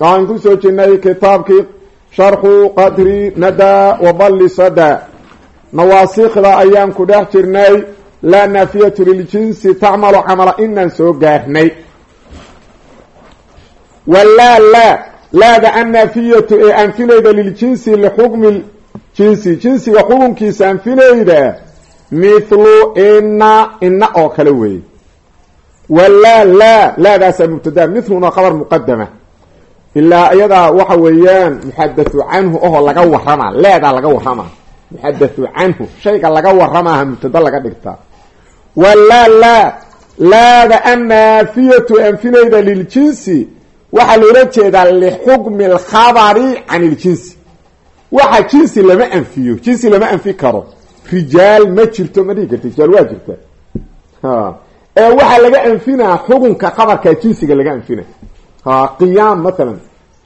waxaan ku soo jirnay kitaabkii sharxu qadri nada waballi sada nawaasikda ayaan ku dhex jirnay laa naafiyatu liljinsi tacmalu camala inaan soo gaarnay. Walaa laa laada annaafiyatu ee anfinayda liljinsi lixukmi jinsi jinsiga xukunkiisa anfinayda mithlu ina ina oo kale weeye. Walaa laa laadaasaa mubtadaa mithluna khabar muqadama ilaa iyadaa waxa weeyaan muxadathu canhu oho laga warama leedaa laga warama muxadathu canhu shayga laga waramaha mubtada laga dhigtaa walaa laa laada annaafiyatu anfinayda liljinsi waxaa loola jeedaa lixukmi alkhabari can iljinsi waxa jinsi lama anfiyo jinsi lama anfi karo. Rijaal ma jirto ma dhigi karta rijaal waa jirta. Ee waxaa laga anfinaa xukunka khabarkaa jinsiga laga anfina. Qiyaam maalan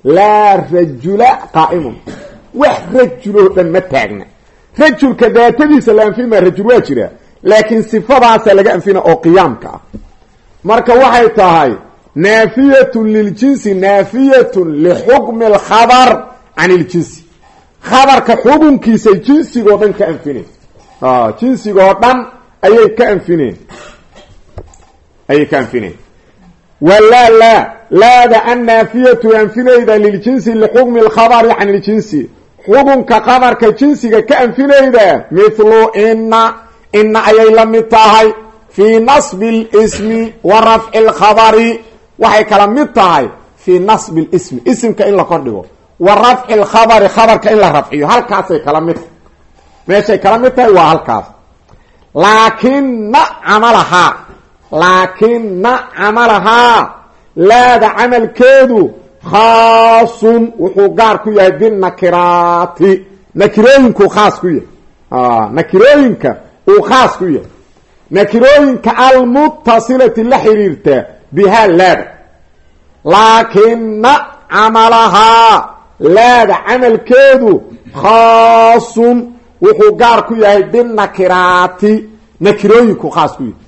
laa rajula qaa'imun wax rajuloo dhan ma taagna. Rajulka daatadiisa la anfin maa rajul waa jira. Laakiin sifadaasa laga anfina oo qiyaamka ah. Marka waxay tahay naafiyatun liljinsi naafiyatun lixukmi alkhabar can iljinsi khabarka xukunkiisay jinsigoo dhan ka anfineen jinsigoo dhan ayay ka anfineen ayay ka anfineen walaa laa laada annaafiyatu anfinayda liljinsi lixukmi alkhabari can iljinsi xukunka khabarka jinsiga ka anfinayda mithlu ina ina ayay la mid tahay fii nasbi lismi wa rafci lkhabari waxay kala mid tahay fii nasbi lismi isimka in la kordhigo wa rafci lkhabari khabarka in la rafciyo halkaasay kala mid tahay meeshay kala mid tahay waa halkaas laakina camalahaa laakina camalahaa laada camalkeedu khaasun wuxuu gaar ku yahay binakiraati. Nakirooyinkuu khaas ku yahay. Nakirooyinka uu khaas ku yahay. Nakirooyinka almutasilati la xiriirta bihaa laada. Laakina camalahaa laada camalkeedu khaasun wuxuu gaar ku yahay binakiraati. Nakirooyinku khaas ku yahay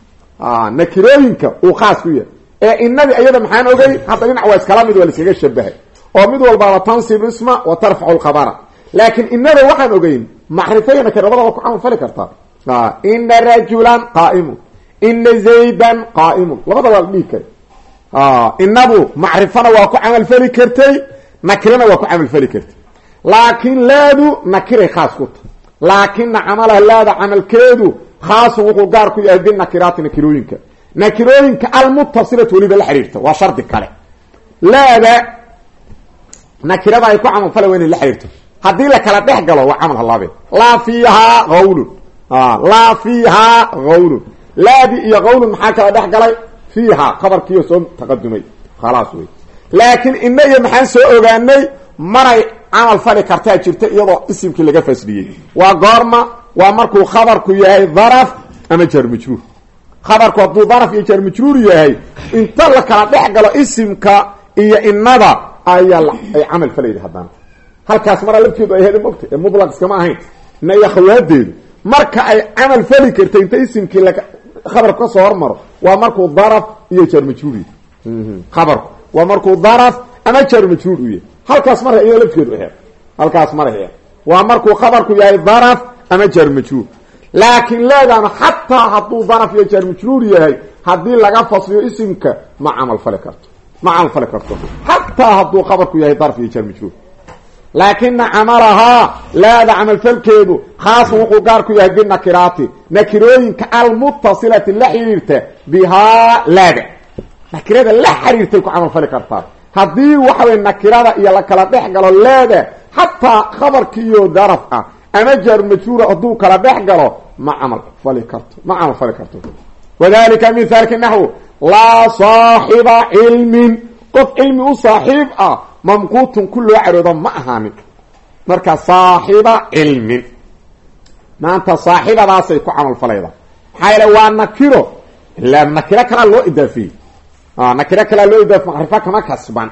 nakirooyinka uu khaas ku yahay. Ee inadii iyada maxaan ogay? Hadda dhinac waa iskala mid waa la iskaga shabahay oo mid walbaaba tansib isma wa tarfacu lkhabara laakiin inada waxaan ogeyn macrifaya nakira labadaba ku camal fali kartaa ina rajulan qaaimun ina zaydan qaaimun labada waa la dhihi kara inadu macrifana waa ku camalfali kartay nakirana waa ku camalfali kartay. Laakiin laadu nakiray khaas ku tahy laakina camalaha laada camalkeedu khaasun wuxuu gaar ku yahay binakiraati nakirooyinka. Nakirooyinka almutasilatu weliba la xiriirta waa shardi kale. Laada nakirada ay ku camalfala waa inay la xiriirto. Haddii la kala dhex galo waa camal halaabeen laa fiihaa hawlun laa fiihaa hawlun laadi iyo hawlun maxaa kala dhex galay? Fiihaa qabarkiiyo soo taqadumay. Khalaas wey laakiin ina iyo maxaan soo ogaanay maray camal fali kartaa jirta iyadoo isimkii laga fasliyey waa goorma waa markuu khabarku yahay daraf ama jar majruur khabarku hadduu daraf iyo jar majruur yahay inta la kala dhex galo isimka iyo inada ayaa ay camal falayda haddana halkaas maraa lafteedu ay heda mogta ee mutlaq iskama ahayn. Ina iyo khawaadeedu marka ay camal fali karta inta isimkii la khabarku ka soo hormaro waa markuu daraf iyo jar majruur yahy khabarku. Waa markuu daraf ama jar majruur u yahay. Halkaas mara iyado lafteedu aheed halkaas mara waa markuu khabarku yahay daraf ama jar majruur laakiin leedaana xataa hadduu daraf iyo jar majruur yahay haddii laga fasliyo isimka ma camal fali karto. Ma camal fali karto. Xataa hadduu khabarku yahay daraf iyo jar majruur laakina camalahaa laada camalfalkeedu khaasan wuxuu gaar ku yahay binakiraati. Nakirooyinka almutasilati la xiriirta bihaa laada nakirada la xiriirtay ku camal fali kartaa haddii waxaway nakirada iyo la kala dhex galo leeda xataa khabarkiiyo daraf ah ama jaar majruura hadduu kala dhex galo ma camal fali karto ma camal fali karto. Wadalika mithaalki naxwu laa saaxiba cilmin. Qof cilmi u saaxiib ah mamquutun ku loo caroodo ma ahaanin. Marka saaxiba cilmin. Maanta saaxibadaasay ku camalfalayda maxaa yeele waa nakiro. Ilaa nakiro kalaa loo idaafiyey nakiro kalaa loo idaafiy macrifo kama kasban.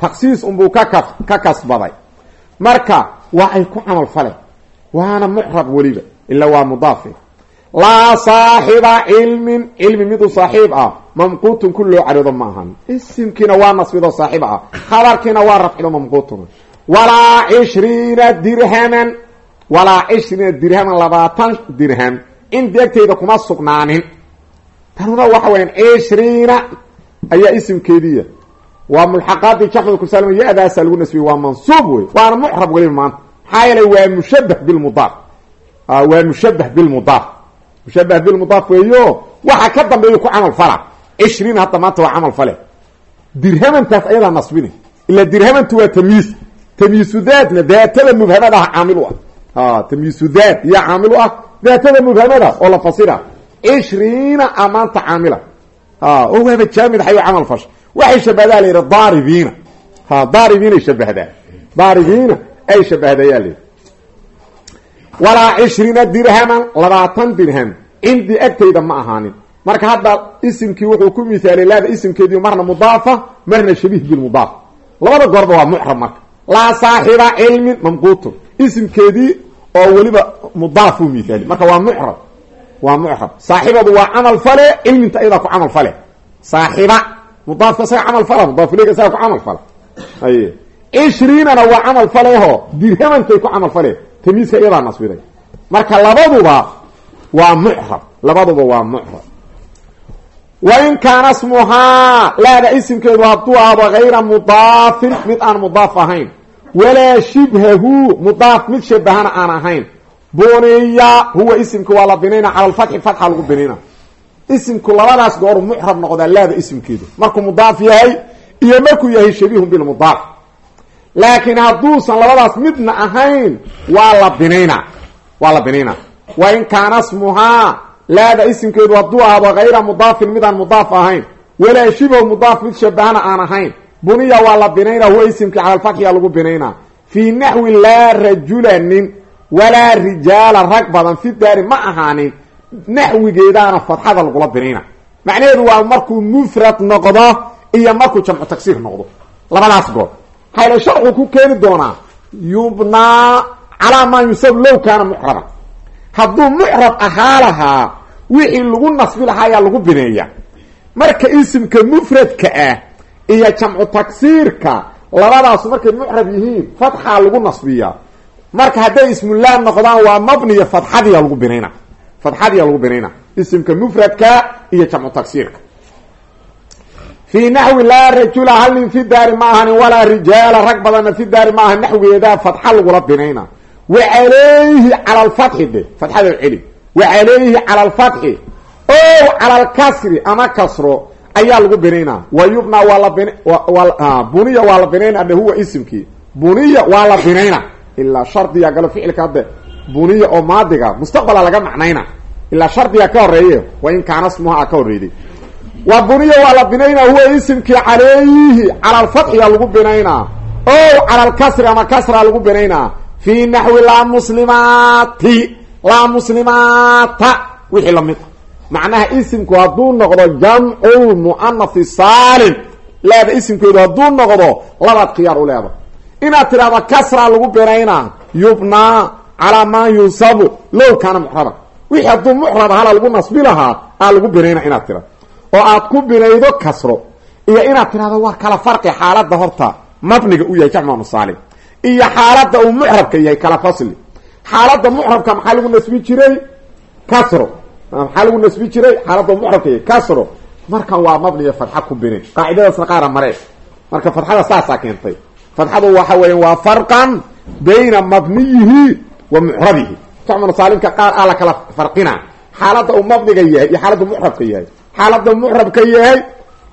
Taksiis unbuu ka ka kasbaday. Marka waa ay ku camal fale waana mucrab weliba ila waa mudaafe laa saaxiba cilmin cilmi miduu saaxiib ah mamquutun ku loo caroodo ma ahan isimkiina waa nasbido saaxiib ah khabarkiina waa rafcido mamquutun. Walaa cishriina dirhaman walaa cishriina dirhaman labaatan dirham cindi agtayda kuma sugnaanin. Tanuna waxa weyaan cishriina ayaa isimkeediiya waa mulxaqaadii jacfad kusalm ya-daasa lagu nasbiyey waa mansuub wey waana mucrab weliba maanta. Maxaa yeelay waa mushabah bilmudaaf. Waa mushabah bilmudaaf. Mushabah bilmudaaf weeyo waxa ka dambeeya ku camal fala. Cishriin hadda maanta waa camal fale. Dirhamantaas ayadaa nasbini ila dirhamantu waa tamyiis tamyiisu daadna daatada mubhamadaha caamil u ah. Tamyiisu daad iyo caamil u ah. Daatada mubhamada oo la fasira. Cishriina a maanta caamila. Oo waaba jaamid xayo camal fasha waxay shabahdaa la yidhi daaribiina. Ha daaribiinay shabahdaa daaribiina ay shabahdayaa la yidhi. Walaa cishriina labaatan dirham. Cindii agtayda ma ahaanin. Marka hadda isimkii wuxuu ku misaalay laada isimkeedii marna mudaafa marna shabiih bilmudaaf labada goorba waa mucrab marka. Laa saaxiba cilmin isimkeedii oo weliba mudaafuu misaali marka waa mucrab waa mucrab saaxibadu waa camal fale cilminta ayadaa ku camal fale. Saaxiba mudaafka isaga camal fala mudaafileyga isaga ku camal fala. Ay cishriinana waa camal faleho dirhamantay ku camal fale tamiiska iyadaa nasbiday. Marka labaduba waa mucrab labaduba waa mucrab. Wain kaana smuhaa laada isimkeedu hadduu ahdo hayra mudaafin mid aan mudaaf ahayn. Walaa shibhahu mudaaf mid shabahana aan ahayn. Buniya huwa isimka waa la binayna cala lfatxi fatxa lagu binayna isimku labadaas gooru mucrab noqdaa laada isimkeedu markuu mudaaf yahay iyo markuu yahay shabiihun bilmudaaf laakiin hadduusan labadaas midna ahayn waa la binaynaa. Waa la binaynaa. Wain kaana smuhaa laada isimkeedu hadduu ahdo hayra mudaafin midaan mudaaf ahayn. Walaa shibhu mudaaf mid shabahana aan ahayn. Buniya waa la binaynaa huwa isimkii cala lfatxiya lagu binaynaa. Fii naxwi laa rajulanin walaa rijaala rag badan fi daari ma ahaanin naxwigeedaana fadxada lagula binayna macnaheedu waa markuu mufrad noqdo iyo markuu jamcu tagsiir noqdo. Labadaas goor. Hayla sharcu ku keeni doonaa yubnaa calaa maa yusab low kaana mucraban. Hadduu mucrab ahaa lahaa wixii lagu nasbi lahaa ayaa lagu bineeya. Marka isimka mufradka ah iyo jamcu tagsiirka labadaasu markay mucrab yihiin fatxaa lagu nasbiyaa. Marka hadday ismullah noqdaan waa mabniya fadxadiya lagu binayna fadxadiya lagu binayna isimka mufradka iyo jamcu tagsiirka fii naxwi laa rajula hal nin fi daari ma ahanin walaa rijaala. Rag badanna fi daari ma ahan naxwigeedaa fadxa lagula binayna wa calayhi cala alfatxi de fadxada celi. Wa calayhi cala alfatxi. O cala alkasri ama kasro ayaa lagu binaynaa wa yubnaa waa la bin buniya waa la binayna de huwa isimkii. Buniya waa la binayna ilaa shardiga galo ficilka hadde. Buniya oo maadiga mustaqbala laga macnayna ilaa shardiga ka horeeye wa in kaana smuha a ka horreeyday wa buniya waa la binaynaa huwa isimkii calayhi cala alfatxiya lagu binaynaa o cala alkasri ama kasra lagu binaynaa fii naxwi laa muslimaati laa muslimaata wixii la mid macnaha isimku hadduu noqdo jamcu lmu'anafi saalim laada isimkeedu hadduu noqdo labaad khiyaar u leeda inaad tidhahdo kasra lagu binaynaa yubnaa calaa maa yunsabu low kaana mucraban wixii hadduu mucrab hala lagu nasbi lahaa aa lagu binayna inaad tidhahdo oo aad ku binaydo kasro iyo inaad tidhahdo waa kala farqi xaaladda horta mabniga u yahay jamcu saalim iyo xaaladda uu mucrabka yahay kala fasli. xaaladda mucrabka maxaa lagu nasbi jiray? kasro. maxaa lagu nasbi jiray? xaaladda uu yahay kasro. markan waa mabniga fadxa ku binin qaacidadaasna qaara maree marka fadxada saasaa keentay. fadxadu waxa weeya waa farqan bayna mabniyihi wa mucrabihi jamcu saalimka qaar aa la kala farqina. Xaaladda uu mabniga yahay iyo xaaladda mucrabka yahay. Xaaladda mucrabka yahay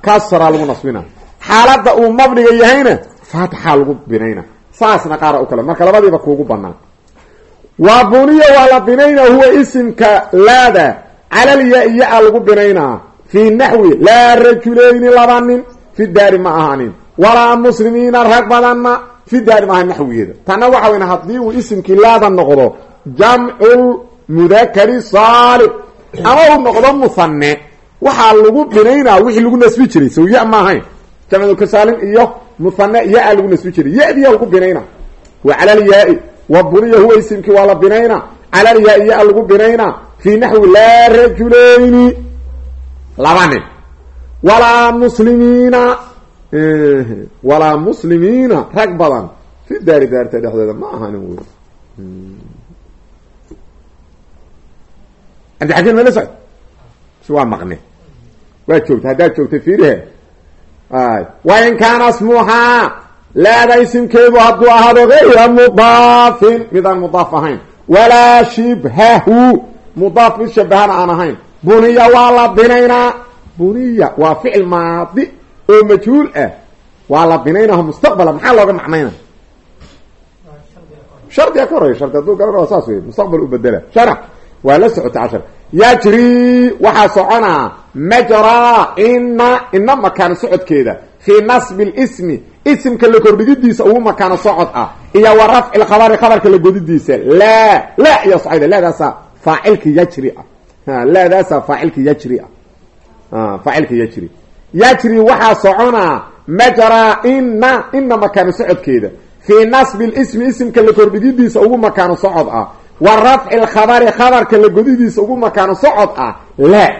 kasraa lagu nasbina. Xaaladda uu mabniga yahayna fatxa lagu binayna saasna qaara u kale. Marka labadiiba kuugu banaan waa buniya waa la binaynaa huwa isimka laada. Calalya iya a lagu binaynaa. Fii naxwi laa rajulayni laba nin fi daari ma ahaanin walaa muslimiina rag badanna fi daari maaha naxwigeeda. Tanna waxa weyn haddii uu isimkii laada noqdo jamcul mudakari saalim ama uu noqdo muhane waxaa lagu binaynaa wixii lagu nasbi jiray. Sow ya ma ahayn. Jamcukasaalin iyo muhane ya-a lagu nasbi jiray. Ya-diya lagu binayna wa cala lyaai wa buniya huwa isimkii waa la binayna cala lyaai ya lagu binayna fi naxwi laa rajulayni laba nin. Walaa muslimiina. Walaa muslimiina. Rag badan. Fi daari daarta dhexdeeda ma ahanin wy cabdixakiin mala socod si waa maqne waa joogta haddaad joogtay fiirihe wain kaana smuhaa laada isimkeedu hadduu ahaado gayra mudaafin midaan mudaaf ahayn walaa shibhahu mudaaf mid shabahana aan ahayn buniya waa la binaynaa buniya waa ficil maadi oo majhuul ah waa la binaynaho mustaqbala maxaa looga macnayna shardiga ka horeya shardi hadduu garan saas waa la socota cashar yajri waxaa soconaa majraa ina ina makaano socodkeeda. Fii nasbi lismi isimka la kordhigidiisa ugu makaano socod ah. Iyo wa rafci lkhabari khabarka la godidiisa. Laa laa iyo socda laadaasaa faacilka yajri ah. Laadaasaa faacilka yajri ah. Faacilka yajri yajri waxaa soconaa majraa ina ina makaano socodkeeda. Fii nasbi lismi isimka la kordhigidiisa ugu makaano socod ah wa rafci lkhabari khabarka la godidiisa ugu makaano socod ah laa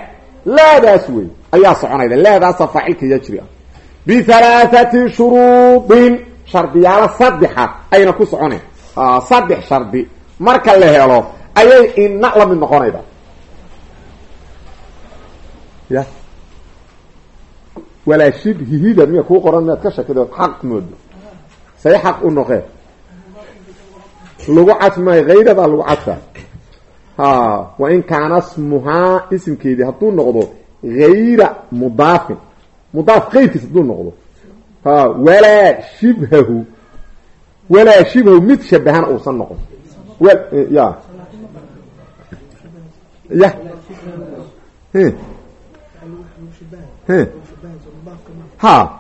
laadaas wey ayaa soconayda. Laadaasa faacilka yajri ah. Bihalaathati shuruudin. Shardiyaalo saddexa ayna ku soconayn. Saddex shardi. Marka la helo ayay ina la mid noqonayda. Ya walaa shibhihida miya kuu qoran miyaad ka shakido xaq moodo. Say xaq u noqee lagu cadfi maayo hayradaa lagu cadfaa ha wa in kaana smuhaa isimkeedii hadduu noqdo hayra mudaafin. Mudaaf kayrkiis hadduu noqdo. Ha walaa shibhahu walaa shibhahu mid shabahana uusan noqon. Ya. Ya. Ha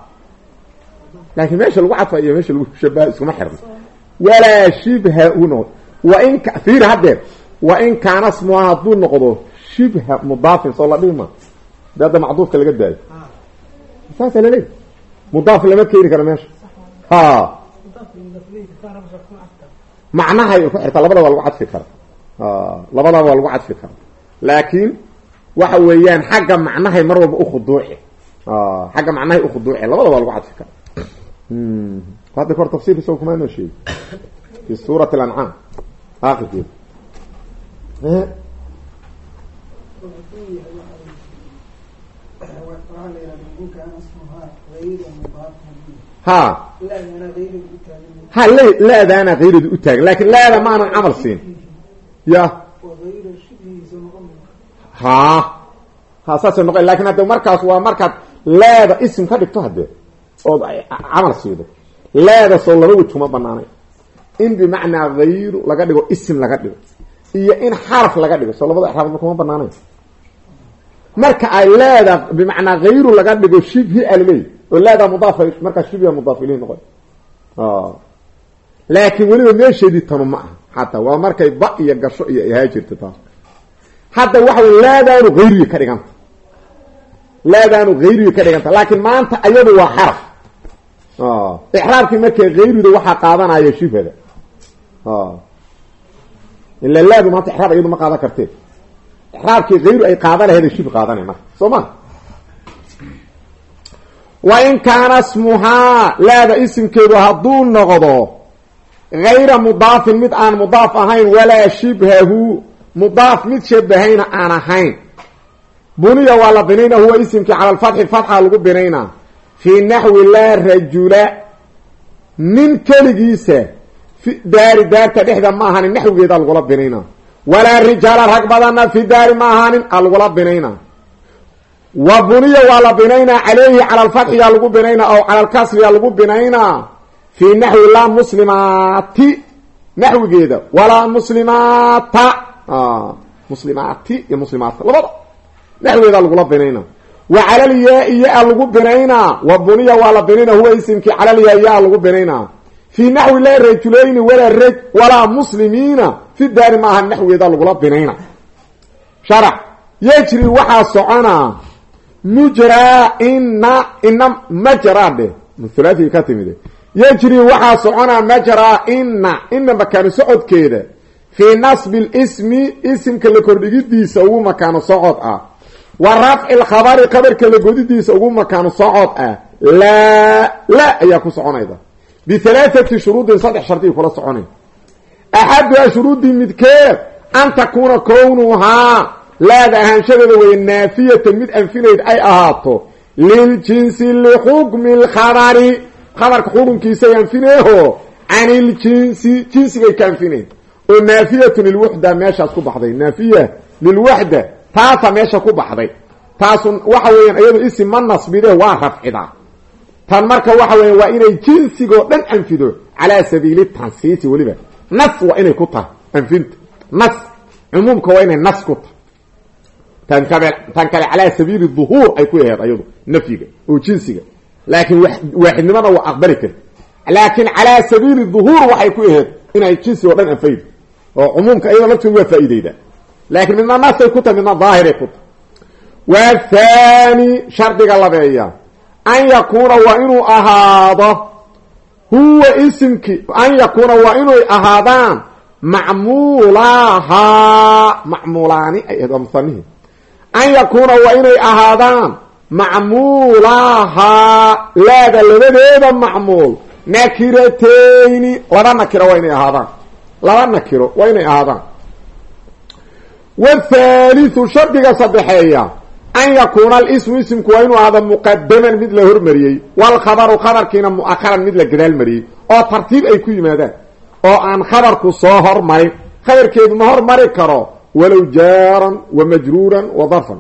laakiin meesha lagu cadfa iyo meesha lagu shabaha iskuma xirno walaa shibha u noqdo wain kaana smuha hadduu noqdo shibha mudaafin soo la dhihi ma de hadda macduufka laga daayo saasa laleeya mudaaf lama keeni karo meesha ha macnahay ku xirtaa labadaba waa lagu cadfi kara labadaba waa lagu cadfi kara laakiin waxa weeyaan xagga macnahay mar walba ukhuduuci xagga macnahay ukhuduuci labadaba waa lagu cadfi kara hadda kahor tafsirka isago kumaa noo sheegi fi suurat alancaam aakirkeeda ha ha laadaana hayreedu u taagan laakiin laada ma aanan camal siin ya ha ha saasay noqon laakiin hadde markaas waa markaad laada isim ka dhigto haddee ood camal siido laada soo laba wej kuma banaanay in bimacnaa hayru laga dhigo isim laga dhigo iyo in xaraf laga dhigo soo labada exraabadba kuma banaanayn marka ay laada bimacnaa hayru laga dhigo shibhi alaleey oo laada mudaaf markaa shibhiga mudaaf ileyhi noqon. Laakiin weliba meesheedii tanu ma aha. Xataa waa markay ba iyo gasho iyo ahaa jirta taas. Hadda waxa wey laadaanu hayriga ka dhiganta laadaanu hayriga ka dhiganta laakiin maanta ayadu waa xaraf ixraabkii markay hayruda waxaa qaadanaya shibhada ila laadu maanta ixraab iyadu ma qaadan karteen ixraabkii hayru ay qaadan laheeda shib qaadanay marka soo ma wa in kaana smuhaa laada isimkeedu hadduu noqdo hayra mudaafin mid aan mudaaf ahayn walaa shibhahu mudaaf mid shabahayna aan ahayn buniya waa la binayna huwa isimkii cala alfatxi fatxa lagu binaynaa fii naxwi laa rajula. Nin keligiisa fi daari daarta dhexda ma ahanin naxwigeeda lagula binaynaa walaa rijaala rag badanna fi daari ma ahaanin a lagula binaynaa wa buniya waa la binaynaa caleyhi cala alfatxiyaa lagu binaynaa aw cala alkasriyaa lagu binaynaa fii naxwi laa muslimaati naxwigeeda. Walaa muslimaata muslimaati iyo muslimaatka labada naxwigeeda lagula binaynaa wa calalyaa ya-a lagu binaynaa. Wa buniya waa la binayna huwa isimkii calalyaa ya-a lagu binaynaa. Fii naxwi laa rajulayni walaa raj walaa muslimiina fi daari maaha naxweeda lagula binayna. Sharax. Yejri waxaa soconaa mujraa ina ina majraa dheh thulaatigi ka timid yejri waxaa soconaa majraa ina ina makaano socodkeeda. Fii nasbi lismi isimka la kordhigidiisa ugu makaano socod ah wa rafci lkhabari khabarka la godidiisa ugu makaano socod ah laa la ayaa ku soconayda. Bihalaathati shuruudin saddex shardi kula soconay axaduhaa shuruudii midkeed an takuuna kownuhaa laada ahaanshadeeda weye naafiyatan mid anfinayd ay ahaato liljinsi lixukmi lkhabari khabarka xukunkiisay anfineeho can iljinsi jinsigay ka anfineyn oo naafiyatun lilwaxda meeshaas ku baxday. Naafiya lilwaxda taasaa meesha ku baxday. Taasu waxa weeyaan iyadu isim ma nasbide waa rafcidaa tan marka waxa weya waa inay jinsigoo dhan anfido. Calaa sabiili tansiisi weliba. Nas waa inay ku tahay anfinta nas cumuumka waa inay nas ku tahay. Tan kale tan kale calaa sabiili duhuur ay ku aheed ayadu nafyiga oo jinsiga. Laakiin waaxidnimada waa aqbali karti laakiin calaa sabiili duhuur waxay ku aheed inay jinsi oo dhan anfaydo. Oo cumuumka iyadoo lafteedu waa faa-ideyda laakiin midna nasay ku tahay midna daahiray ku tahay waa thani shardiga labeeya. An yakuuna waa inuu ahaado huwa isimki an yakuuna waa inay ahaadaan macmuulahaa macmuulaani ay ahed waa musanihi an yakuuna waa inay ahaadaan macmuulahaa laada labadeeda macmuul nakiratayni laba nakiro waa inay ahaadaan. Laba nakiro waa inay ahaadaan wthaalithu shardiga saddexeeya an yakuuna alismu isimku waa inuu ahaado muqadaman mid la hormariyey walkhabaru khabarkiina mu'aharan mid la gadaal mariyey oo tartiib ay ku yimaadaan oo aan khabarku soo hormarin khabarkeedu ma hormari karo walow jaaran wa majruuran wa darfan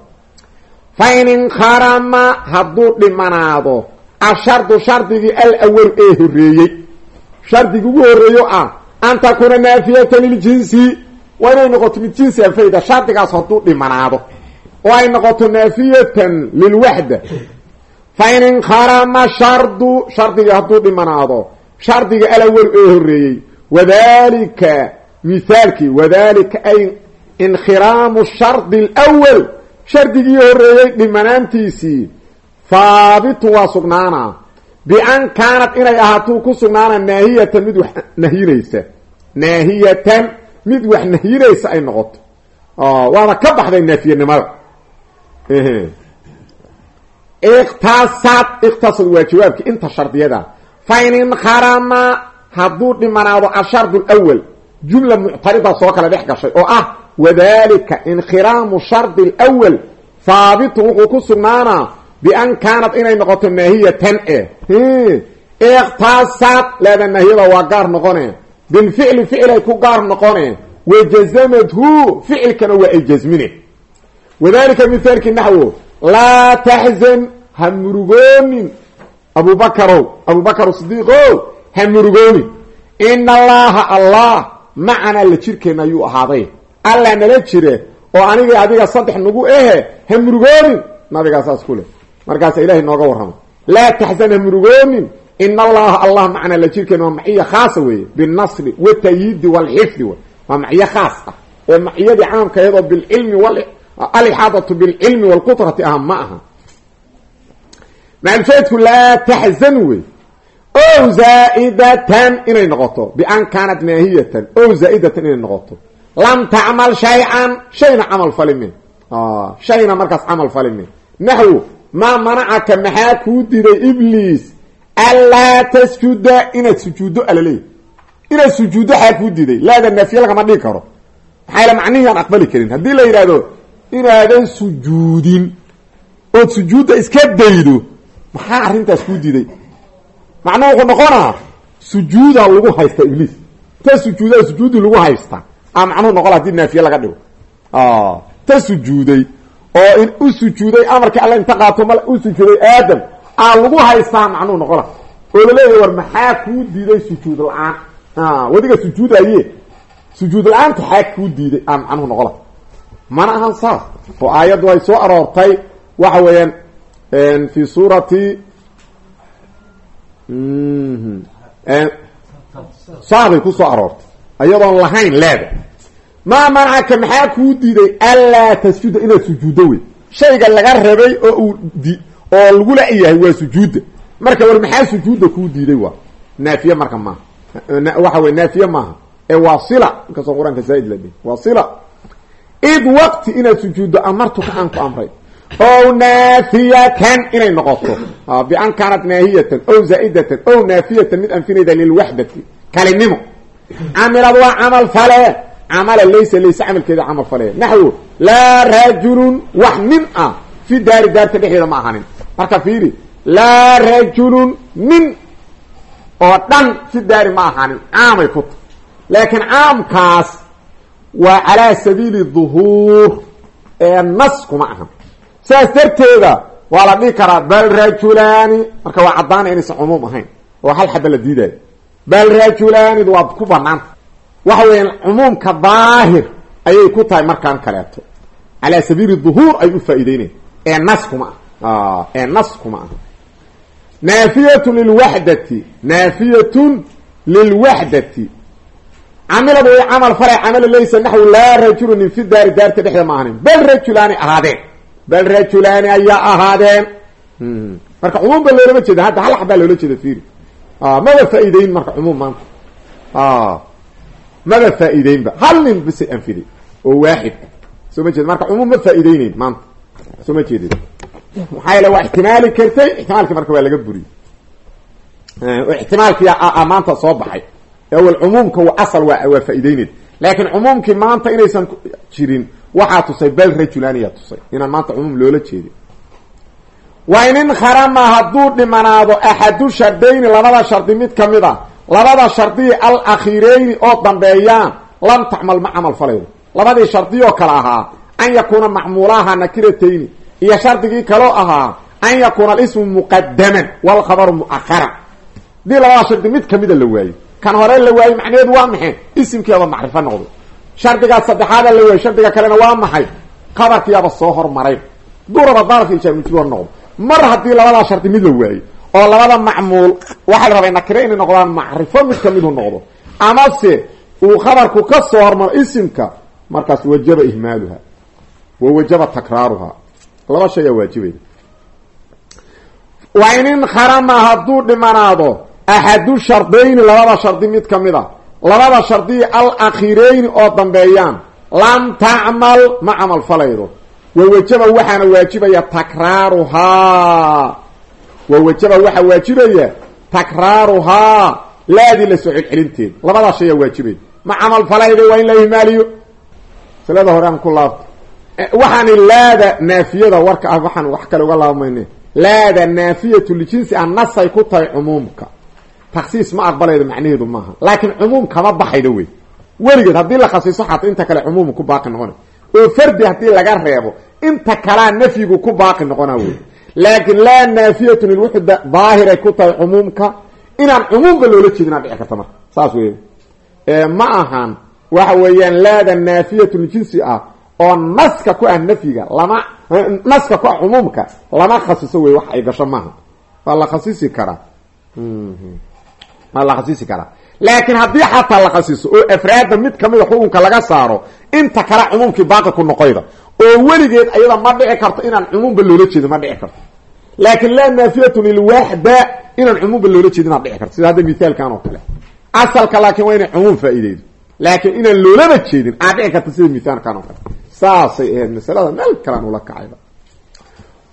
fa in inkarama hadduu dhimanaado ashardu shardigii alawal ee horreeyey shardigii ugu horreeyo ah an takuuna naafiyatan liljinsi waa inay noqoto mid jinsi anfayda shardigaas hadduu dhimanaado oo ay noqoto naafiyatan lilwaxda fa in inkarama shardu shardigii hadduu dhimanaado shardiga alawal ee horreeyey wadalika mithaalkii wadalika ay inkhiraamu shardi alwal shardigii horreeyey dhimanaantiisii haabitun waa sugnaana bian kaanat inay ahaatuu ku sugnaana naahiyatan mid wax nahyinaysa naahiyatan mid wax nahyinaysa ay noqoto. Waana ka baxday naafiyanimada iktasad iktasad waa jawaabki inta shardiyada. Fa in inkarama hadduu dhimanaado ashardu lwal jumla muctarida soo kale dhex gashay oo ah wadalika inkhiraamu shardi lwal haabitun wuxuu ku sugnaanaa bian kaanad inay noqoto naahiyatan e iktasad leeda naahiyada waa gaar noqone bilficli ficilay ku gaar noqone wajazamadhu ficilkana waa ay jasmine wadalika mithaalkii naxwo laa taxzan ha murugoonin. Abubakarow abubakar sidiiqow ha murugoonin. Ina allaha allah macanaa la jirkeenna ayuu ahaaday. Alla nala jire oo aniga adiga saddex nagu ehe ha murugoonin. Nabigaa saas ku leh. Markaasa ilahay nooga warrama laa taxzan ha murugoonin ina allaha allah macanaa la jirkeenna waa maciya khaasa weeye binasri watayidi walxifdi w waa maciyo khaas ah ee maciyadii caamka iyadoo bilcilmi alixaadatu bilcilmi walqudrati ah ma aha. Macalsheedku laa taxzan wey o zaa'idatan inay noqoto bian kaanat naahiyatan o zaa'idatan inay noqoto. Lam tacmal shay-an shayna camal falimin. Shayna markaas camal falimin. Naxwu maa manacaka maxaa kuu diday ibliis anlaa tasjuda inaad sujuuddo alaleey. Inaad sujuuddo xaa kuu diday laada naafiye lagama dhigi karo. Maxaa yale macnihii aan aqbali karin? Haddii la yidhahdo inaadan sujuudin ood sujuudda iska daydo maxaa arrintaas kuu diday macnuhu wuxuu noqonaa sujuuda lagu haysta ibliis. Ta sujuudaa sujuudi lagu haysta. A macnuhu noqon haddii naafiye laga dhigo. Ta sujuuday oo u sujuuday amarkii alla inta qaato mal u sujuuday aadam aa lagu haystaa macnuhu noqona oo laleeyahy war maxaa kuu diiday sujuud la'aan? Wadiga sujuudaye sujuud la'aanta xaa kuu diiday aa macnuhu noqona mana ahan saas oo aayaddu ay soo aroortay. Waxa weeyaan fi suurati saaday ku soo aroortay. Ayadoon lahayn leeda. Maa manacaka maxaa kuu diiday? Anlaa tasjuda inaad sujuuddo wey shayga laga rabay oo uu oo lagu la-yahay waa sujuudda. Marka war maxaa sujuudda kuu diiday waa? Naafiye marka maaha. Waxa wey naafiye maaha. Ee waa sila inkastoo qur'aanka zaaid la waa sila id waqti inaad sujuuddo amartuka aan ku amray. Ow naafiyatan inay noqoto. Bian kaanat naahiyatan ow zaa'idatan ow naafiyatan mid anfinayda lilwaxdati kalinimo. Camilad waa camal fale. Camala laysa layse camalkeeda camal fale. Naxwo laa rajulun wax nin ah. Fi daari daarta dhexdeeda ma ahanin marka fiiri laa rajulun nin oo dhan fi daari ma ahanin caamay ku ta laakiin caamkaas waa calaa sabiili duhuur ee nas kuma ahan saas darteeda waa la dhihi karaa bal rajulaani marka waa caddaana inaysan cumuum ahayn oo hal xaba la diidaayo. Bal rajulaanid waa ku banaanta waxa weeyaan cumuumka daahir ayay ku tahay markaan kaleeto. Calaa sabiili duhuur ay u faa'iideynayan ee nas kuma ah ee nas kuma aha naafiyatun lilwaxdati naafiyatun lilwaxdati camilad way camal falay camala laysa naxwu laa rajulunin fi daari daarta dhexda ma ahanin bal rajulaani ahaadeen bal rajulaani ayaa ahaadeen marka cumuum ba loolama jeeda hadda hal xabaa loola jeeda fiiri maba faa'iideyn marka cumuum maanta maba faa'iideynba hal nin bisay anfiday oo waaxid soo ma jeed marka cumuum ma faa'iideyneyn maanta soo ma jeedid maxaa yeele waa ixtimaali kartay. Ixtimaalkii marka waa laga buriyey ixtimaalkii maanta soo baxay. Awel cumuumka asal waa waa faa'iideyneyd laakiin cumuumkii maanta inaysan jirin waxaa tusay bal rajulaaniyaa tusay. Inaan maanta cumuum loola jeedin. Wa in inkharama hadduu dhimanaado axadu shardayni labada shardi mid ka mid a labada shardiyi alakhiireyni oo dambeeyaan lam tacmal ma camal falaydo labadii shardi oo kale ahaa an yakuuna macmuulaha nakiratayni iyo shardigii kaloo ahaa an yakuuna alismu muqadaman walkhabaru mu'aharan haddii labada shardi mid kamida la waayo. Kan hore la waayo macnaheedu waa maxay? Isimkiiaba macrifo noqdo. Shardigaa saddexaada la waayo shardiga kalena waa maxay? Qabarkiiaba soo hormaray. Duraba darafka ijaabnijur noqdo. Mar haddii labadaa shardi mid la waayo oo labada macmuul waxaa la rabay nakire inay noqdaan macrifo mid kamidu noqdo. Amase uu khabarku ka soo hormaro isimka markaas wajaba ihmaaluha. Wa takraaruha laba shay aa waajibayda wa in inkharama hadduu dhimanaado axadu shardayni labada shardi mid ka mid a labada shardiyi alakhiireyni oo dambeeyaan. Lam tacmal ma camal falaydo. Wa wajaba waxaana waajibaya takraaruhaa wa wajaba waxaa waajibaya takraaruhaa laadii la soo celcelinteeda labadaa shayaa waajibaya ma camal falaydo waa in la ihmaaliyo masalada hore aan ku laabto waxaani laada naafiyada warka ah waxaan wax kale uga laabmayne. Laada naafiyatu lijinsi a nasay ku tahay cumuumka. Taksiis ma aqbalaydo macnaheedu maaha. Laakiin cumuum kama baxaydo wey. Weligeed haddii la khasiiso xataa inta kale cumuumu ku baaqi noqona oo fardi haddii laga reebo inta kalea nafyigu ku baaqi noqonaa wey. Laakiin laa naafiyatun ilwuxda daahiray ku tahay cumuumka. Inaan cumuumba loola jeedin aa dhici karta marka. Saas wey ma ahan. Waxa weeyaan laada naafiyatu ljinsi ah oo naska ku ah nafyiga lama naska ku ah cumuumka lama khasiso wey wax ay gasho maaha. Waa la khasisi karaa. Waa la khasisi karaa. Laakiin haddii xataa la khasiso oo afraadda mid kamida xukunka laga saaro inta kale cumuumkii baaqi ku noqoyda oo weligeed ayada ma dhici karto inaan cumuumba loola jeedin ma dhici karto laakin laa naafiyatun ilwaxda inaan cumuumba loola jeedin aa dhici karto sida hadda mithaalkan oo kale. Asalka laakiin waa inay cumuum faa-ideydo laakiin inaan loolaba jeedin aa dhici karta sida mithaalkan oo kale saasay ahayd masalada. Meel kalean ula kacayba.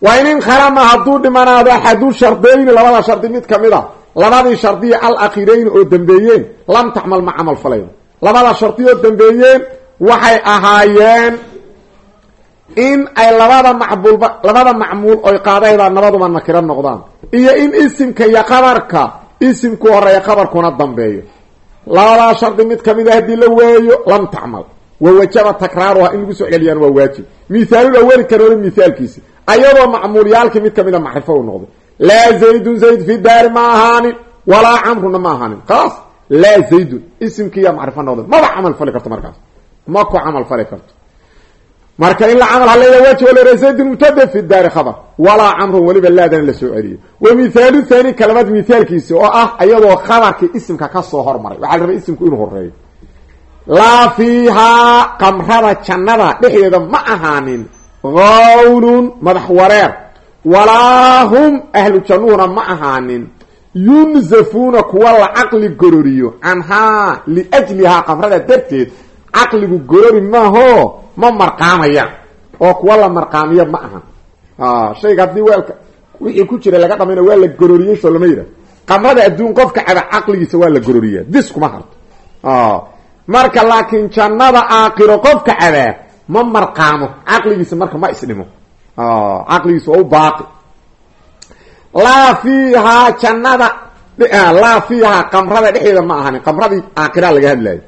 Wa in inkharama hadduu dhimanaado axadu shardayni labada shardi mid ka mid a labadii shardiya alakhiireyni oo dambeeyeen lam tacmal ma camal falaydo labada shardi oo dambeeyeen waxay ahaayeen in ay labada macbuulba labada macmuul oy qaadaydaa nabaduba nakiro noqdaan. Iyo in isimka iyo qabarka isimku horreeya qabarkuna dambeeyo. Labadaa shardi mid ka mid a haddii la waayo lam tacmal wa wajaba takraaruha in lagu soo celiyaan waa waajib. Mithaalul aweli kan hore mithaalkiisi ayadoo macmuulyaalkii mid kamida macrifo u noqday. Laa zaydun zayd fi daari ma ahaanin walaa camruna ma ahaanin. Khalaas laa zaydun isimkiiyaa macrifo noqday. Maba camal fali karto markaas. Ma ku camal fali karto. Marka in la camal haleeya waji wala zaydin mubtada fi daari khabar. Walaa camrun weliba laadana la soo celiyo wa mithaalu thani kalamad mithaalkiisi oo ah ayadoo khabarkii isimka ka soo hormaray. Waxaa la rabay isimku inuu horeeyo laa fiihaa qamrada jannada dhexdeeda ma ahaanin gawlun madax wareer walaa hum ahlu jannuhuna ma ahaanin. Yunzafuuna kuwa la caqli gororiyo canhaa liajlihaa qamrada darteed caqligu gorori maaho ma marqaamayaan oo kuwa la marqaamiyo ma aha. Shayga haddii weelka wixii ku jira laga dhamayna waa la gororiyey soo lama yidhah qamrada adduun qofka caba caqligiisa waa la gororiyaa. Dis kuma harto marka laakiin jannada aakiro qofka cabaa ma marqaamo. Caqligiisa marka ma isdhimo. Caqligiisa waa u baaqi. Laa fiihaa jannada laa fiihaa qamrada dhexdeeda ma ahanin qamradii aakiraa laga hadlaayo.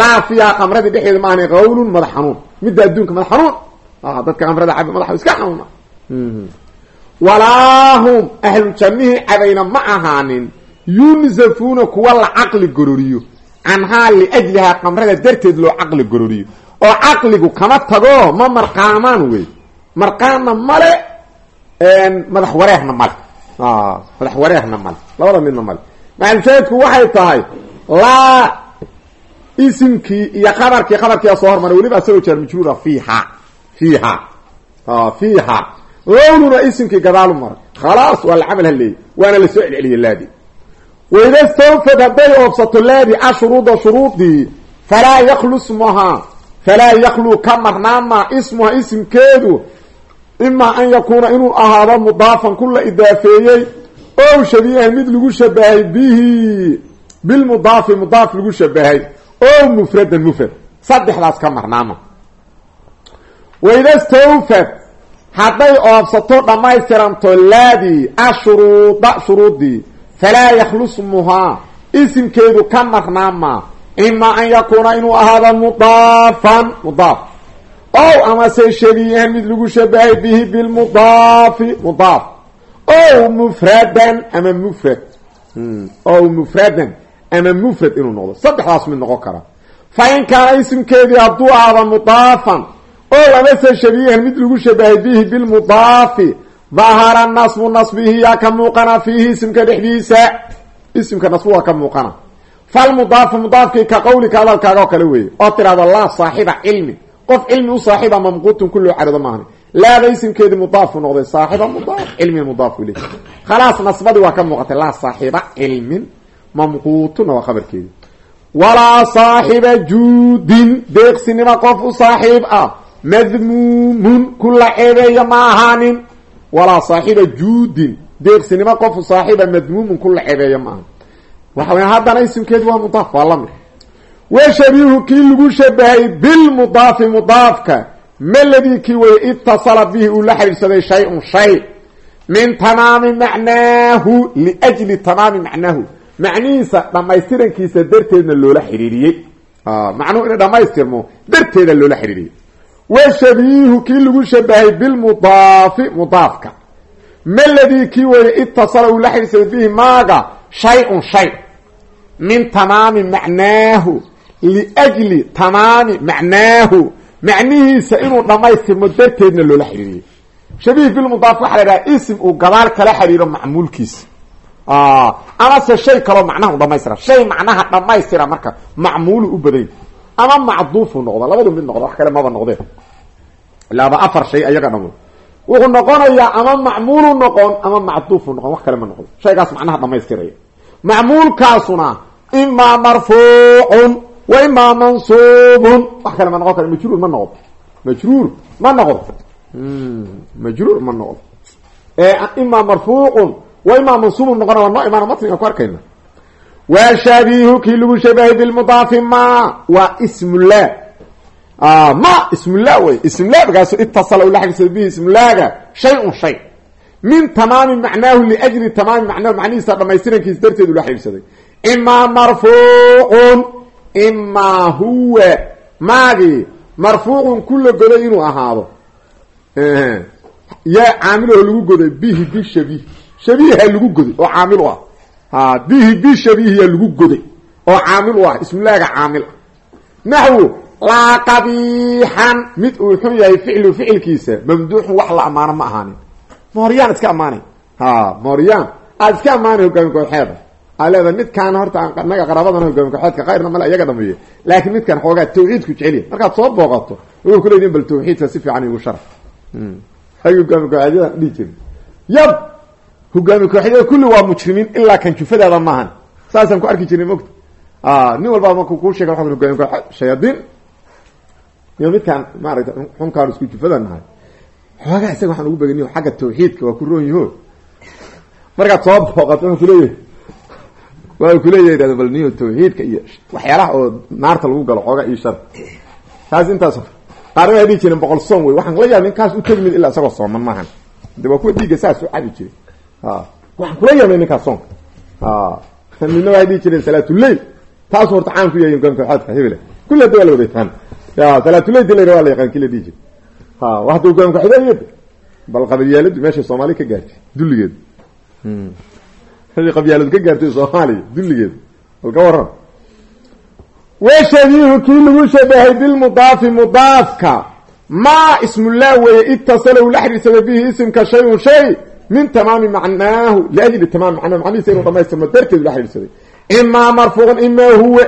Laa fiihaa qamradii dhexdeeda ma ahanin qawlun madax xanuun. Midda adduunka madax xanuun. Dadka qamrada caba madaxa iska xanuuna walaa hum ahlu jannihii cabayna ma ahaanin yunzafuuna kuwa la caqli gororiyo canhaa liajlihaa qamrada darteed loo caqli gororiyo oo caqligu kama tago ma marqaamaan wey marqaanna male madax wareerna male madax wareerna male labada midna male macalshaahidku waxay tahay laa isimkii iyo qabarkii qabarkiia soo hormaray weliba asagoo jaar majruura fiiha fiiha fiiha lowluna isimkii gadaalu maray khalaas waa la camal haleeyey waana la soo celceliyey laadi waida stawfad hadday oobsato laadi ashuruuda shuruudii falaa yaklu smuhaa falaa yaklu ka marnaama ismuha isimkeedu imaa an yakuuna inuu ahaado mudaafan ku la idaafeeyey ow shabiihan mid lagu shabahay bihi bilmudaafi mudaaf lagu shabahay ow mufradan mufrad saddexdaas ka marnaama. Waida stawfad hadday oobsato dhammaystiranto laadii ashuruuda shuruudii falaa yakhlu smuhaa isimkeedu ka marnaama imaa an yakuuna inuu ahaado mudaafan mudaaf ow amase shabiihan mid lagu shabahay bihi bilmudaafi mudaaf ow mufradan ama mufrad ow mufradan ama mufrad inuu noqdo saddexdaas mid noqon kara fa in kaana isimkeedii hadduu ahaado mudaafan ow amase shabiihan mid lagu shabahay bihi bilmudaafi dahara nasbu nasbihi yaa ka muuqana fiihi isimka dhexdiisa. Isimka nasbu waa ka muuqana falmudaafu mudaafkii ka qawlika hadalkaaga oo kale weeye oo tidhahdo laa saaxiba cilmi. Qof cilmi u saaxiiba mamquutun ku loo carido maahan. Laada isimkeedii mudaafu noqday saaxiba mudaaf cilmin mudaafu iley khalaas nasbadii waa ka muuqatay laa saaxiba cilmin mamquutuna waa khabarkeedi walaa saaxiba juudin deeqsinimo qof u saaxiib ah. Madmuumun ku la ma ahaanin walaa saaxiba juudin. Deeqsinimo qofu saaxiba madmuumun ku la ceebeeya ma ahanin waxa weya haddana isimkeedu waa mudaaf waa la mid wa shabiihu kii lagu shabahay bilmudaafi mudaafka. Maladii kii weye itasala bihi uu la xidhiidhsaday shay-un shay. Min tamaami macnaahu liajli tamaami macnaahu. Macnihiisa dhammaystirankiisa darteedna loola xidhiiriyey macnuhu inay dhammaystirmo darteeda loola xidhiiriyey wa shabiihu kii lagu shabahay bilmudaafi mudaafka. Maladii kii weye itasala uu la xidhiidhsaday bihi maaga? Shay-un shay. Min tamaami macnaahu liajli tamaami macnaahu. Macnihiisa inuu dhammaystirmo darteedna loola xidhiiriyey shabiih bilmudaaf waxa la idhaha isim uu gadaal kala xidhiiro macmuulkiisa. Amase shay kaloo macnaha u dhamaystira shay macnaha dhammaystira marka macmuulu u ama macduufu noqda labadu mid noqda wax kale maba noqdeen. Ilaaba afar shay ayaga dhamo wuxuu noqonayaa ama macmuulu noqon ama macduufu noqon wax kale ma noqdo. Shaygaas macnaha dhamaystiraya macmuulkaasuna imaa marfuucun wa imaa mansuubun. Wax kale ma noqon kara majruur ma noqdo. Majruur ma noqdo. Majruur ma noqdo. Imaa marfuucun wa imaa mansuubun noqona waa noo imaana matniga ku arkayna waa shaabihu kii lagu shabahay bilmudaafi ma waa ismullah ma ismullah wey ismulahgaasu itasala ula xidhiidsada bihi ismulaaga shay-un shay min tamaami macnaahu liajli tamaami macnaahu macnihiisa dhamaystirankiisa darteed ula xidhiidsaday imaa marfuucun imaa huwa maagii marfuucun kula goday inuu ahaado yaa caamilaho lagu goday bihi bishabiih shabiiha lagu goday oo caamil u ah bihi bishabiih yaa lagu goday oo caamil u ah ismulaaga caamil. Ah naxwu laa qabiixan mid uu xun yahay ficlu ficilkiisa mamduuxun wax la ammaano ma ahaanin. Mooryaan iska ammaanay ha mooryaan aada iska ammaanay hogaami kooxeeda aa leeda midkaan horta naga qaraabadana hogaami kooxeedka kayrna male iyaga dhameeye laakiin midkaan xoogaa tawxiidku jeceliya markaad soo booqato wuxuu kuleediin bal tawxiidka si fiican igu sharax ay hogaami kooxeedyadaan dhihi jirin yab hogaami kooxeedyada kulli waa mujrimiin ilaa kan jufadaada maahan. Saasaan ku arki jiray mogta nin walbaa marku kuu sheega waa hogaami kooxeed shayaadiin. Iyo midkaan maaragta xunkaan isku jufada nahay. Xoogaa isaga waxaan ugu begani xagga tawxiidka waa ku roon yaho. Markaad soo booqato wuxuu kuleeyahay waa kuleeyahay ihahdo bal niyo tawxiidka iyo waxyaalaha oo naarta lagu galo xoogaa iyo shar. Taas intaas qaarna waa dhihi jireen boqol soon wey waxaan la yaaba ninkaas u tegi ilaa isagoo sooman maahan. De waa kuwa saas u cabi jiray waxaan kula yaabnay ninkaas soonka midna waxay dhihi jireen salaatuleyl taasu horta caan ku yahay hogaamka xaadka hebela kulli hadda waa wada yaqaan. Ya salaatuleyl di la yidhaha waa la yaqaan kii la dhihi jiray. Ha waxda hogaamka xidayada bal qabilyaaladu meeshay soomaali ka gaartay dulligeedu. Meeshay qabyaaladu ka gaartay soomaaliya dulligeedu. Bal ka waran washabiihu kii lagu shabahay bilmudaafi mudaafka. Maa ismullah weeye itasala uu la xiriirsada bihi isimka shay-un shay min tamaami macnaahu liajli tamaami macnaahu macnihiisa inuu dhamaystirmo darteed ula xiriirsaday imaa marfuuqan imaa huwa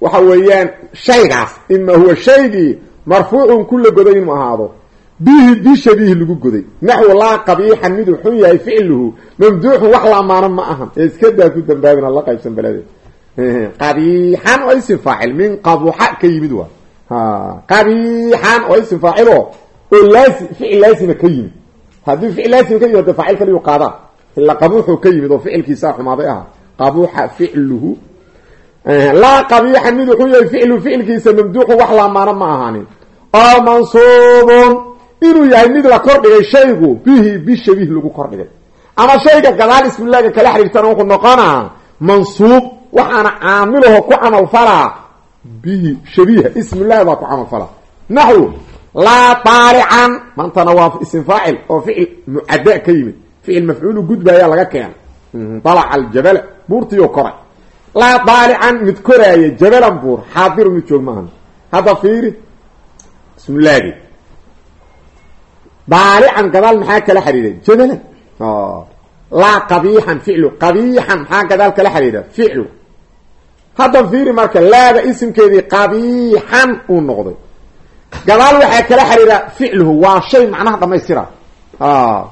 waxa weeyaan shaygaas imaa huwa shaygii marfuucun kula goday inuu ahaado bihi bishabiihi lagu goday naxwu laa qabiixan miduu xun yahay ficluhu mamduuxun wax la amaano ma ahan ee iska daa ku dambaabin la qaybsan baladeed qabiixan oo isim faacil min qabuxa ka yimid waa qabiixan oo isim faacilo oo laasi ficil laasima ka yimid haddii ficil laasima ka yimid de faacil kaliyu qaadaa ila qabuuxuu ka yimid oo ficilkiisaa xumaaday aha qabuxa ficluhu laa qabiixan miduu xun yahay ficluhu ficilkiisa mamduuxun wax la amaano ma ahaanin. Oo mansuubun inuu yahay mid la kordhigay shaygu bihi bishabiih lagu kordhigay ama shayga gadaal ismilaaga kala xiriirtana wuxuu noqonaa mansuub waxaana caamilaho ku camal falaa bihi shabiiha ismillahi baa ku camal naxwu laa daalican maantana waa isim faacil oo ficil mucada ka yimid. Ficil mafcuulu gudbaayaa laga keenay. Dalaca aljabala buurtiioo koray. Laa daalican mid koraaya jabalan buur xaadiru mid joog maahan. Hadda fiiri ismillaagi daalican gadaal maxaa kala xiriiray jabalan. Laa qabiixan ficlu qabiixan maxaa gadaal kala xiriira ficlu haddan fiiri marka laada isimkeedii qabiixan uu noqday gadaal waxaa kala xiriira ficluhu. Waa shay macnaha dhamaystira.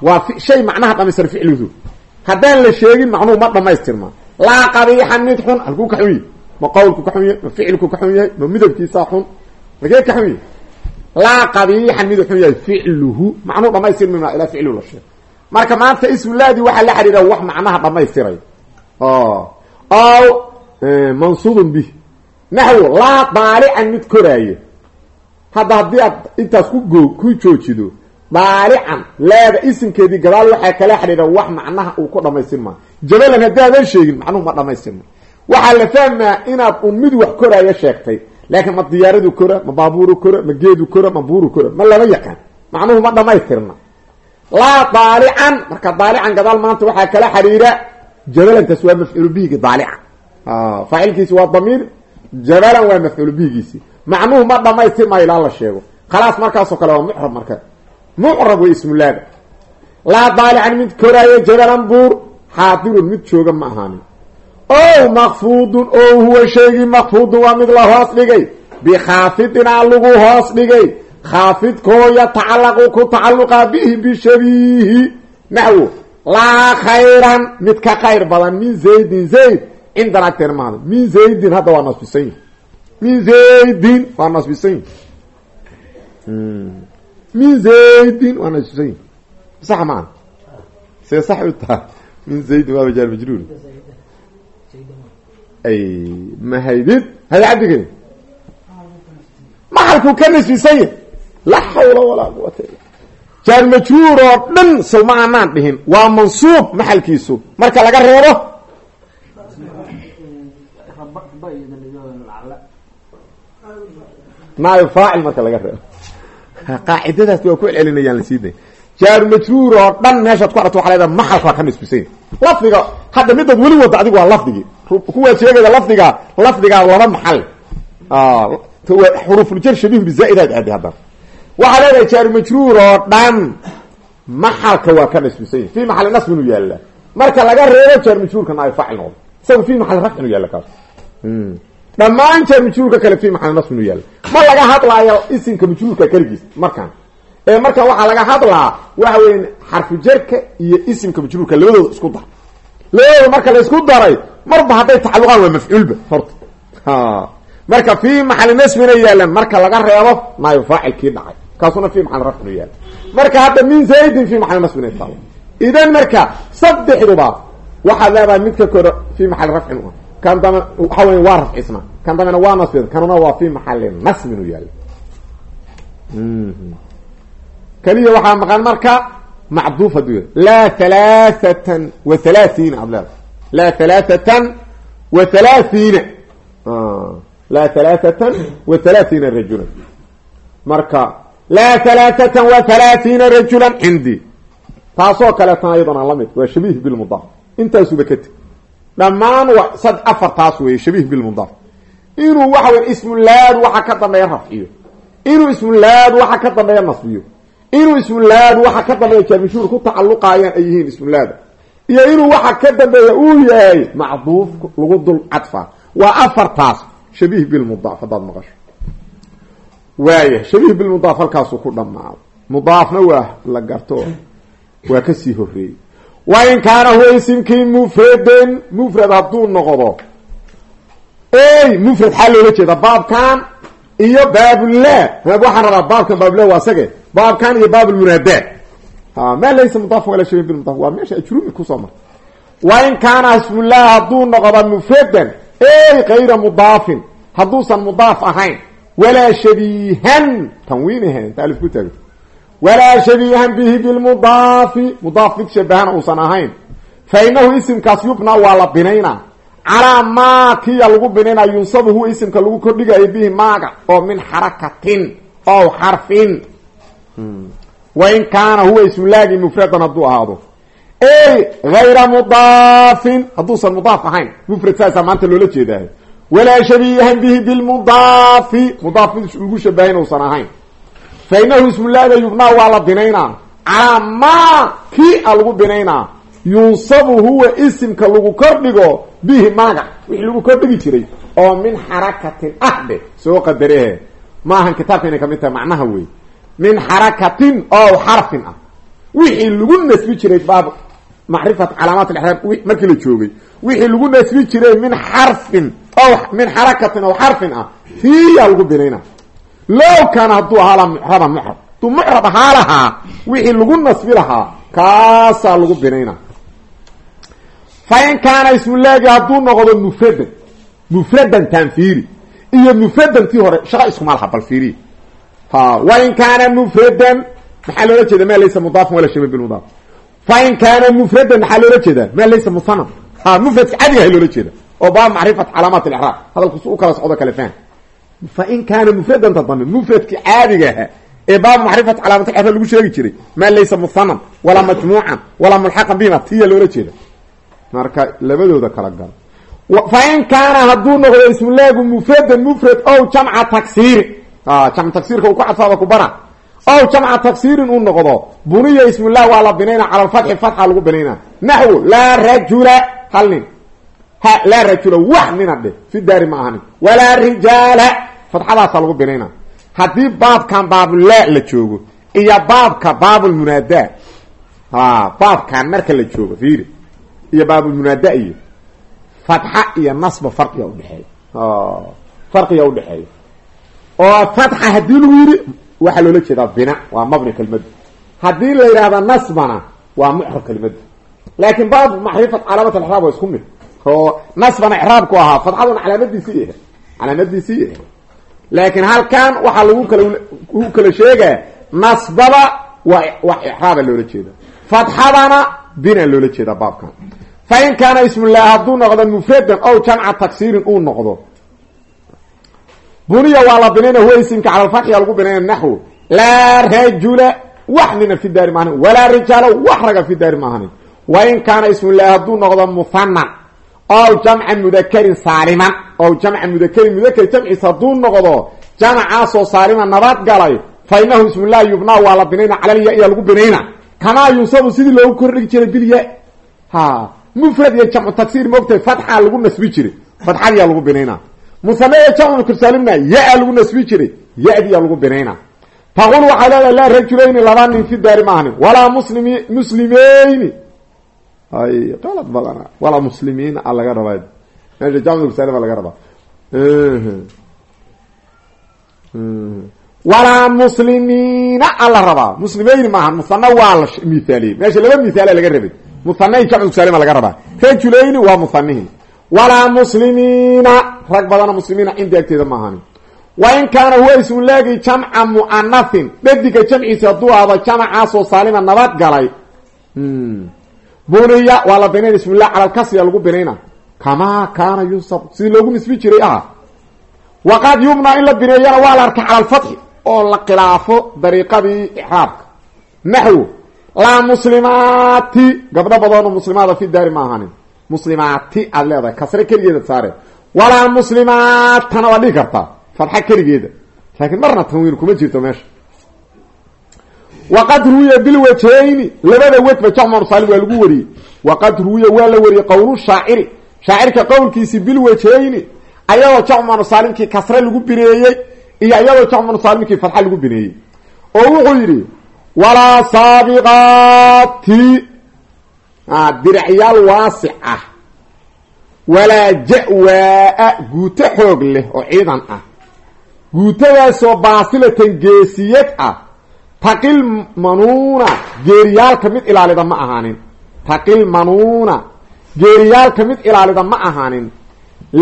Waa shay macnaha dhamaystira ficluhu. Haddaan la sheegin macnuhu ma dhamaystirma laa qabiixan mid xun. Halkuu ka xun yahy ma qawlku ka xun yahay ma ficilku ka xun yahay ma midabkiisaa xun. Magee ka xun yahay? Laa qabiixan miduu xun yahay ficluhu. Macnuhu dhamaystirmi ma ilaa ficluhu la sheego marka maanta ismulaadi waxaa la xiriira wax macnaha dhamaystiray aw mansuubun bih. Naxwu laa daalican mid koraaye hadda haddii aad intaas ku goo ku joojido daalican laada isimkeedii gadaal waxaa kala xidhiira wax macnaha uu ku dhamaystirmaa jabalan haddii aadan sheegin macnuhu ma dhamaystirma waxaa la fahmaa inaad un mid wax koraayo sheegtay laakiin ma diyaaradu kora ma baabuuru kora ma geedu kora ma buuru kora ma lama yaqaan. Macnuhu ma dhamaystirna. Laa daalican marka daalican gadaal maanta waxaa kala xiriira jabalantaas waa mafcuulu bihigi daalican faacilkiisi waa damiir jabalan waa mafcuulu bihigiisi macnuhu ma dhamaystirmayo ilaa la sheego. Khalaas markaasoo kale waa mucrab marka mucrab way ismulaada laa daalican mid koraayo jabalan buur xaadirun mid jooga ma ahaanin. O makfuudun o huwa shaygii makfuudun waa mid la hoos dhigay. Bikhaafidinaa lagu hoos dhigay. Khaafidkoo yatacalaqu ku tacaluqa bihi bishabiihi. Naxwo laa khayran mid ka khayr badan min zaydin. Zayd cindan agteena maada min zaydin hadda waa nasbisan min zaydin waa nasbisan yihi min zaydin waa nasbisan yihi sax maa see sax u min zaydin waa majaal majruur. Ay mahaydid hay cabdigeni maxalkuu ka nasbisan yahy laa xawla walaa quwata illa jaar majruur oo dhan sow ma aanaan dhihin. Waa mansuub maxalkiisu. Marka laga reebo naayo faacil marka laga reebo. Qaacidadaas waa ku celcelinayaan la sii jaar majruur oo dhan meeshaad ku aragto waxa leedaha maxalka waa ka nasbisan yahy lafdiga hadda midaad weli wada adigu waa lafdigii kuwaad sheegayda lafdigaa lafdigaa laba maxal. Xuruufuljar shabiih bizaa-idaad aadi haddana waxaa leedahay jaaru majruur oo dhan maxalka waa ka nasbisan yahi fi maxali nasb inuu yaalla. Marka laga reebo jaaru majruurka naay faacil noqdo. Isaga fi maxali rafc inuu yaalla dhammaan jaaru majruurka kale fi maxali nasb inuu yaalla ma laga hadlaayo isimka majruurka keligiis markaan. Ee markan waxaa laga hadlaa waxa weya xarfu jarka iyo isimka majruurka labadooda isku dar. Labadooda marka la isku daray marba hadday tacaluqaan waa mafcuulba horta. Marka fi maxali nasbina yaalan marka laga reebo naayo faacilkii dhacay. Kaasuna fi maxali rafcinu yaalla marka hadda min zaydin fi maxali nasbina taalo idan marka saddexduba waxaad leedahay midka kore fi maxali rafcin kan dame waxa wey waa rafcisna kan damena waa nasbin kanuna waa fi maxali nasbinu yaalla keliya waxaa maqan marka macduuf haduu ya laa halaathatan wa halaahiina ad leedahay laa halaathatan wa halaahiina laa halaathatan wa halaahiina rajulan marka laa halaathatan wa halaahiina rajulan cindii taasoo kaleetana iyadana la mid waa shabiih bilmudaaf intaasuba ka teg dhammaan waa sad afar taas weeye shabiih bilmudaaf inuu waxa wey ismulaad waxa ka dambeeya rafciyo. Inuu ismulaad waxa ka dambeeya nasbiyo. Inuu ismulaad waxa ka dambeeya jaamishuur ku tacaluqaayaan ay yihiin ismulaada iyo inuu waxa ka dambeeya uu yahay macduuf lagu dul cadfa waa afartaas shabiih bilmudaaf haddaad maqasho. Waaya shabiih bilmudaaf halkaasuu ku dhamaado mudaafna waa la garto waa ka sii horeeyey wa in kaana huwa isimkii mufraden mufrad hadduu noqdo. Ey mufrad xaa loola jeeda baabkan iyo baabullah waxaan rabaa baabkan baabullah waa sage. Baabkan iyo baabulmunaadaat ma laysa mudaafan walaa shabiih bilmudaaf waa meesha ajrumi ku soo marta wa in kaana ismullah hadduu noqdo mufradan ey kayra mudaafin. Hadduusan mudaaf ahayn. Walaa shabiihan. Tanwiinahan ta alif ku taagto walaa shabiihan bihi bilmudaafi mudaaf mid shabahana uusan ahayn. Fa inahu isimkaas yubna waa la binaynaa calaa maa kiya lagu binaynaa yunsabu huwa isimka lagu kordhigayo bihi maaga oo min xarakatin ow xarfin. Wain kaana huwa ismulaagi mufradan hadduu ahaado. Ey hayra mudaafin hadduusan mudaaf ahayn. Mufrad saasaa maanta loola jeedaah walaa shabiihan bihi bilmudaafi mudaaf mid lagu shabahayn uusan ahayn fa inahu ismulaaga yubnaa waa la binaynaa calaa maa kii a lagu binaynaa yunsabu huwa isimka lagu kordhigo bihi maaga wixii lagu kordhigi jiray oo min xarakatin ah dhe soo qadarehe maahan kitaabka inay ka mid tahay macnaha wey min xarakatin oo xarfin ah wixii lagu nasbi jiray baab macrifat calaamaat alixraab markii la joogay wixii lagu nasbi jiray min xarfin min xarakatin oo xarfin ah fiiyaa lagu binaynaa low kaana hadduu ahaa la mucraban mucrab hadduu mucrab ahaa lahaa wixii lagu nasbi lahaa kaasaa lagu binaynaa fa in kaana ismulaagi hadduu noqdo mufradan mufradan taan fiiri. Iyo mufradan tii hore shaqa iskuma laha bal fiiriy ha wain kaana mufradan maxaa loola jeeda ma laysa mudaafan wala shabi bilmudaaf fain kaana mufradan maxaa loola jeedaa? Ma laysa musanam ha mufradka cadigaha loola jeeda oo faham fain kaana mufradan tadami mufradki caadigaha ee baab macrifat calaamat alixraab lagu sheegi jiray ma laysa musanam walaa majmuucan walaa mulxaqan bihima tiya loola jeeda marka labadooda kala galo fain kaana hadduu noqdo ismulaagu mufradan mufrad ow jamca taksiiri jamc taksiirka uu ku cadfaaba ku bara ow jamca taksiirin uu noqdo buniya ismullah waa la binayna cala alfatxi fatxa lagu binayna naxwu laa rajula hal nin ha laa rajula wax nina dheh fi daari ma ahanin walaa rijaala fatxadaasa lagu binayna. Haddii baabkan baabulaa la joogo iyo baabka baabulmunaada baabkan marka la joogo fiiri iyo baabulmunaada iyo fatxa iyo nasba farqiga udhexeeya farqiga udhexeeya oo fatxa haddii lagu yidhi waxaa loola jeedaa bina waa mabni kelmadu haddii la yidhaahda nasbana waa muxrab kelimadu laakiin baab macrifat calaamat alixraab waa isku mid oo nasbana ixraabku ahaa fatxaduna calaamadiisii yahay calaamadiisii yahay. Laakiin halkan waxaa lagu kala ku kala sheegaa nasbada waa wax ixraaba loola jeeda fatxadana bina loola baabkan. Fa in kaana ismullah hadduu noqdo mufradan ow jamca taksiirin uu noqdo. Buniya waa la binayna huwa isimka cala alfatxiga lagu binayna naxwu. Laa rajula wax nina fi daari maahanin walaa rijaala wax raga fi daari maahanin wain kaana ismullahi hadduu noqdo muhanan ow jamca mudakarin saaliman ow jamca mudakarin mudakar jamciis hadduu noqdo jamacaasoo saalima nabad galay fa inahu ismullahi yubnaa waa la binayna calaliya ayaa lagu binayna kamaa yunsabu sidii loogu kordhigi jiray bilya ha mufrad iyo jamcu tagsiir moogtahay fatxaa lagu nasbi jiray fatxadiyaa lagu binayna musanaya jamcu kursaalimna ya-a lagu nasbi jiray ya-diyaa lagu binayna taqul waxay leedahay laa rajulayni laba nin fi daari ma walaa muslimi ay qalad badana. Walaa muslimiina a laga rabaa. Meesha jamcu kursaalima laga rabaa. Walaa muslimiina ala rabaa. Muslimeyni maaha musana waa la mithaaliyey meesha laba mithaala laga rabay. Muhanai jamcu kursaalima laga rabaa. Rajulayni waa muhanihi walaa muslimiina rag badana muslimiina cindi agteeda ma ahanin wain kaana huwa ismulaagi jamca mu'anathin dhadiga jamciisa hadduu ahdo jamacaasoo saalima nabad galay buniya waa la binayn ismullah cala lkasriya lagu binayna kamaa kaana yunsab sidii loogu nisbi jiray aha waqad yubnaa in la bineeyana waa la arkay cala alfatxi oo la khilaafo dariiqadii icraabka. Naxwo laa muslimaati gabdho badanoo muslimaada fi daari ma ahanin muslimaati aad leedahay kasre keligeeda saare. Walaa muslimaatana waa dhigi kartaa fadxa keligeeda. Laakiin marna tanwiin kuma jirto meesha waqad ruwiya bilwajhayni labada wejba jamcu saalim waa lagu wariyey waqad ruwiya waa la wariyey qowlu shaaciri shaacirka qowlkiisi bilwajhayni ayadoo jamcu saalimkii kasre lagu bineeyey iyo iyadoo jamcu saalimkii fadxa lagu bineeyey oo wuxuu yidhi walaa saabiqaati diracyaal waasic ah walaa ja-waa-a guuto xoog leh oo ciidan ah guutadaasoo baasilatan geesiyad ah taqil manuuna geeriyaalka mid ilaalida ma ahaanin. Taqil manuuna geeriyaalka mid ilaalida ma ahaanin.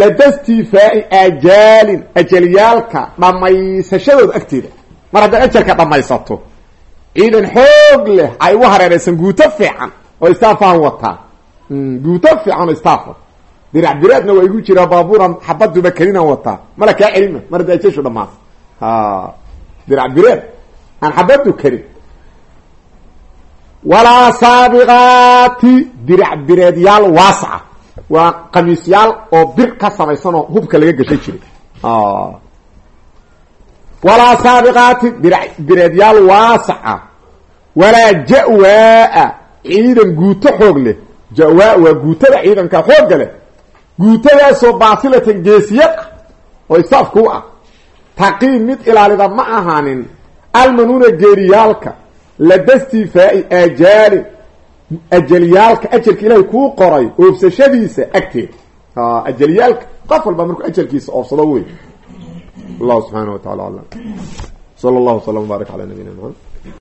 Ladastifaa'i ajaalin ajalyaalka dhammaysashadooda agteeda. Mar haddaad ajalka dhammaysato ciidan xoog leh ay u hareeraysan guuto fiican oo istaafahan wataa. Guuto fiican oo istaafa dirac biraadna waa igu jiraa baabuuran xabaduba kelinan wataa. Mala kaa celima mar hadda ajeshu dhamaata dirac biraad aan xabadu karin. Walaa saabiqaati dirac bireedyaal waasaca. Waa qamiisyaal oo bir ka samaysan oo hubka laga gashan jiray. Walaa saabiqaati dirac bireedyaal waasaca. Walaa ja-waa-a ciidan guuto xoog leh. Ja-waa waa guutada ciidanka xoogga leh. Guutadaasoo baasilatan geesiyad oo isaafku u ah. Taqiim mid ilaalida ma ahaanin almanuuna geeriyaalka ladastifaa'i ajaalin ajalyaalka ajalka ilaahay kuu qoray oofsashadiisa agteeda ajalyaalka qof walba markuu ajalkiisa oofsado wey allahu subxaana wa tacala alam. Sala allahu wslam wbaarak ala